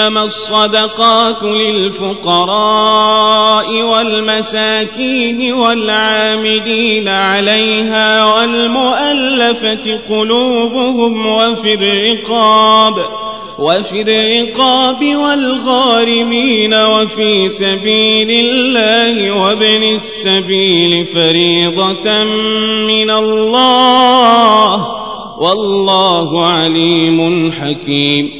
إنما الصدقات للفقراء والمساكين والعامدين عليها والمؤلفة قلوبهم وفي الرقاب وفي الرقاب والغارمين وفي سبيل الله وابن السبيل فريضة من الله. والله عليم حكيم.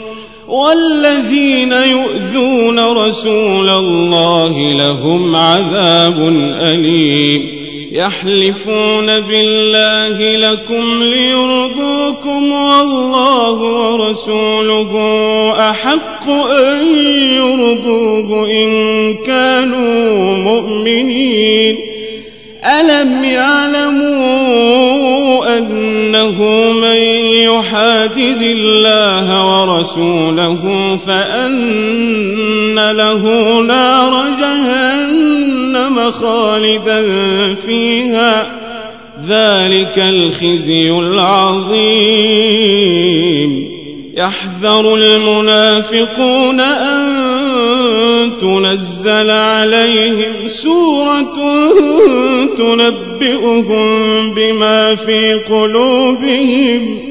والذين يؤذون رسول الله لهم عذاب أليم. يحلفون بالله لكم ليرضوكم والله ورسوله أحق أن يرضوه إن كانوا مؤمنين. ألم يعلموا أنه من يحادد الله ورسوله فأن له نار جهنم خالدا فيها ذلك الخزي العظيم. يحذر المنافقون أن تنزل عليهم سورة تنبئهم بما في قلوبهم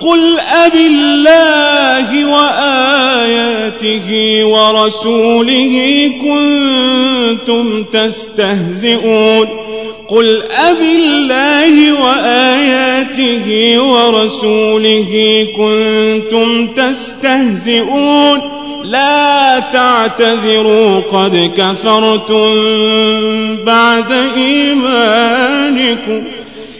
قل أب الله وآياته ورسوله كنتم تستهزئون قل أب الله وآياته ورسوله كنتم تستهزئون لا تعتذروا قد كفرتم بعد إيمانكم